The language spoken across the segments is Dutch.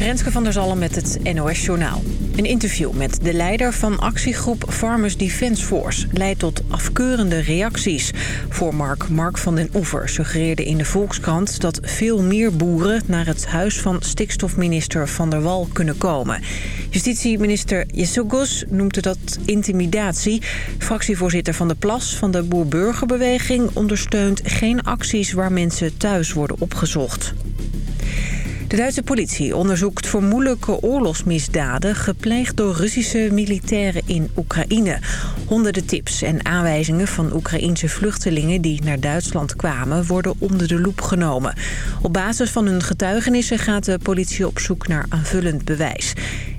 Renske van der Zalm met het NOS Journaal. Een interview met de leider van actiegroep Farmers Defence Force... leidt tot afkeurende reacties. Voor Mark Mark van den Oever suggereerde in de Volkskrant... dat veel meer boeren naar het huis van stikstofminister Van der Wal kunnen komen. Justitieminister Jesogos noemde dat intimidatie. Fractievoorzitter Van de Plas van de Boer-Burgerbeweging... ondersteunt geen acties waar mensen thuis worden opgezocht. De Duitse politie onderzoekt vermoedelijke oorlogsmisdaden... gepleegd door Russische militairen in Oekraïne. Honderden tips en aanwijzingen van Oekraïense vluchtelingen... die naar Duitsland kwamen, worden onder de loep genomen. Op basis van hun getuigenissen gaat de politie op zoek naar aanvullend bewijs.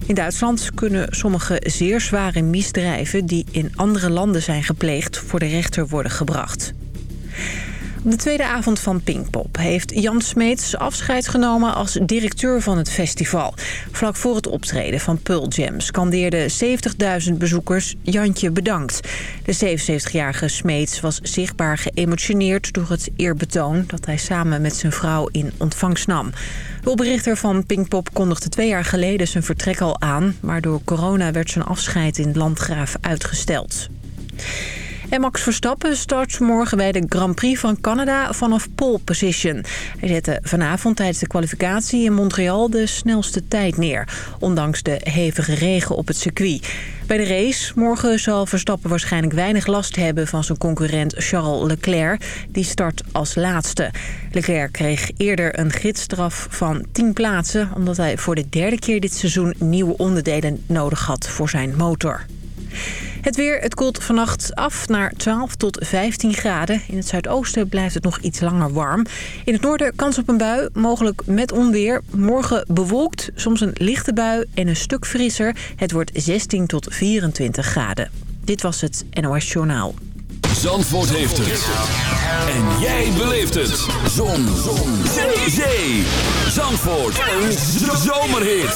In Duitsland kunnen sommige zeer zware misdrijven... die in andere landen zijn gepleegd, voor de rechter worden gebracht. De tweede avond van Pinkpop heeft Jan Smeets afscheid genomen als directeur van het festival. Vlak voor het optreden van Pearl Jam scandeerden 70.000 bezoekers Jantje bedankt. De 77-jarige Smeets was zichtbaar geëmotioneerd door het eerbetoon dat hij samen met zijn vrouw in ontvangst nam. De oprichter van Pinkpop kondigde twee jaar geleden zijn vertrek al aan, maar door corona werd zijn afscheid in Landgraaf uitgesteld. En Max Verstappen start morgen bij de Grand Prix van Canada vanaf pole position. Hij zette vanavond tijdens de kwalificatie in Montreal de snelste tijd neer. Ondanks de hevige regen op het circuit. Bij de race morgen zal Verstappen waarschijnlijk weinig last hebben van zijn concurrent Charles Leclerc. Die start als laatste. Leclerc kreeg eerder een gidsstraf van 10 plaatsen... omdat hij voor de derde keer dit seizoen nieuwe onderdelen nodig had voor zijn motor. Het weer, het koelt vannacht af naar 12 tot 15 graden. In het zuidoosten blijft het nog iets langer warm. In het noorden kans op een bui, mogelijk met onweer. Morgen bewolkt, soms een lichte bui en een stuk frisser. Het wordt 16 tot 24 graden. Dit was het NOS Journaal. Zandvoort heeft het. En jij beleeft het. Zon. Zon. Zee. Zandvoort. Een zomerhit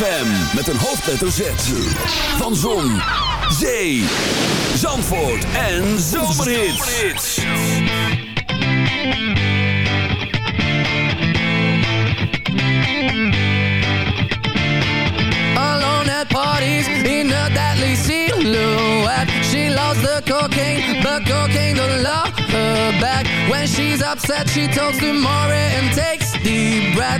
ZFM met een hoofdletter Z. Van Zon, Zee, Zandvoort en Zomerhits. alone at parties in a deadly silhouette. She loves the cocaine, but cocaine don't love her back. When she's upset, she talks to Maury and takes deep breaths.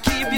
gotta keep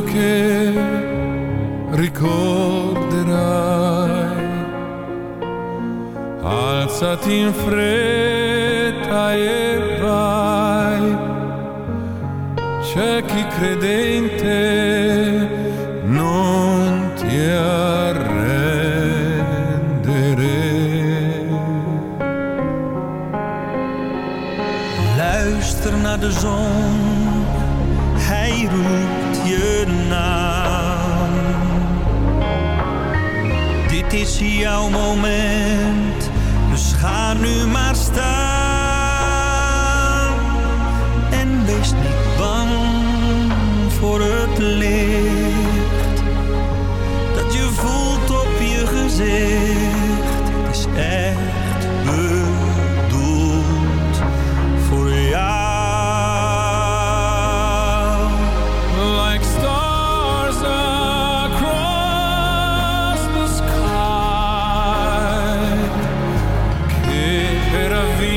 Okay.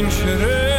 vriendje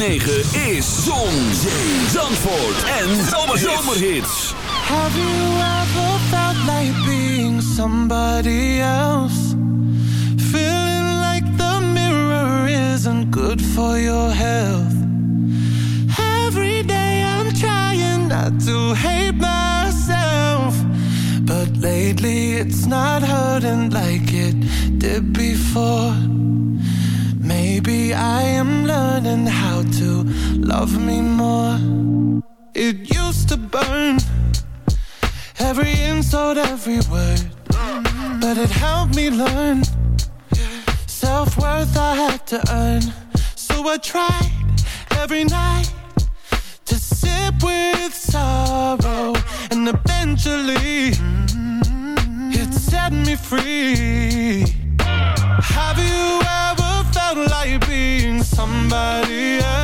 is and eventually it set me free. Have you ever felt like being somebody else?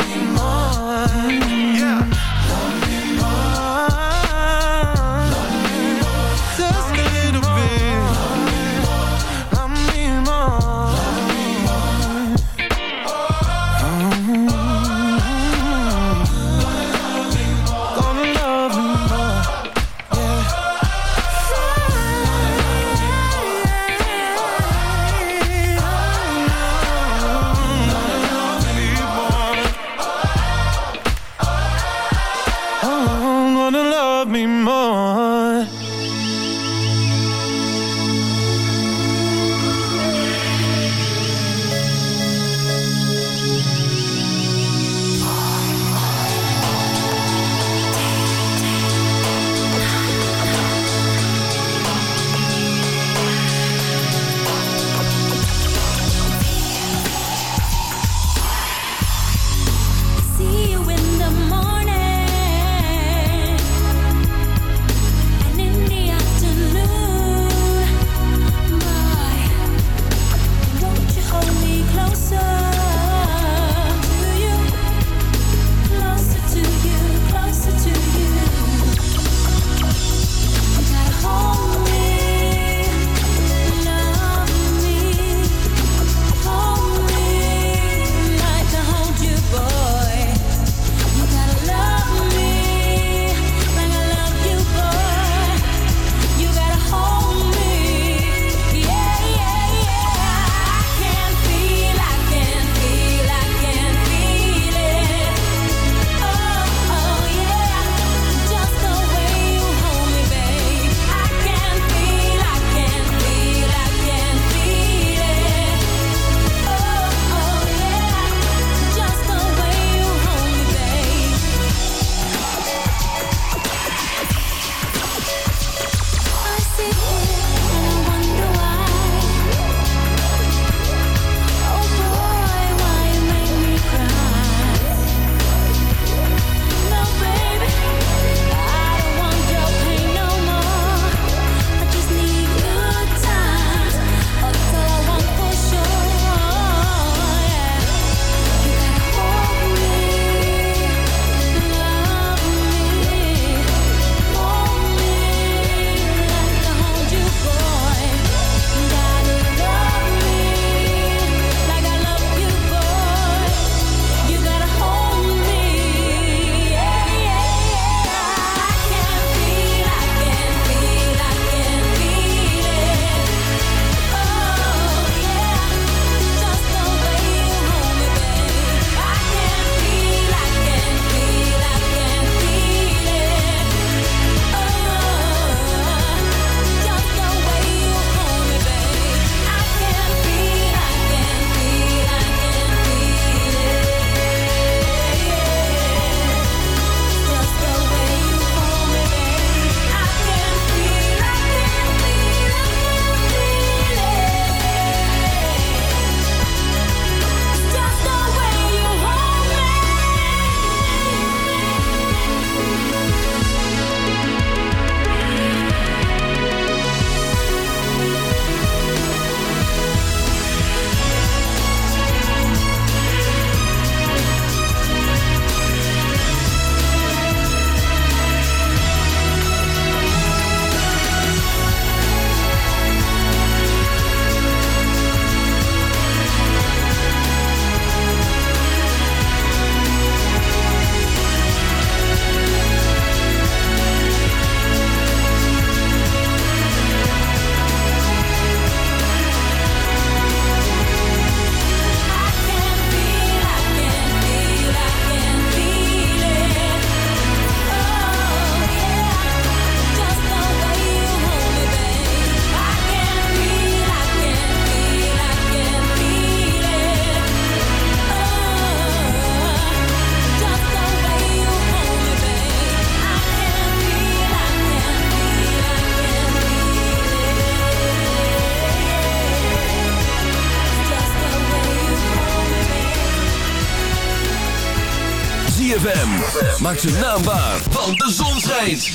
Maak zijn naam waar, want de zon schijnt.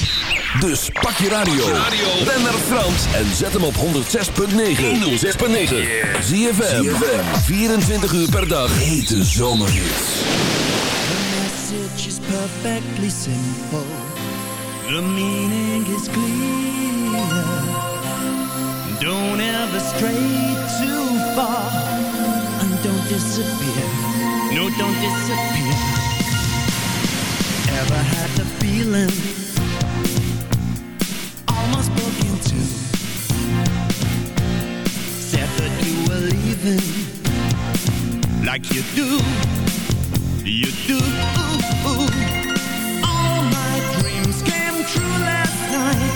Dus pak je radio. Ben naar Frans en zet hem op 106.9. 106.9. ZFM. 24 uur per dag. Hete zomerhits. The message is perfectly simple. The meaning is clear. Don't ever stray too far. And don't disappear. No, don't disappear. Ever had the feeling? Almost broke into. Said that you were leaving. Like you do. You do. All my dreams came true last night.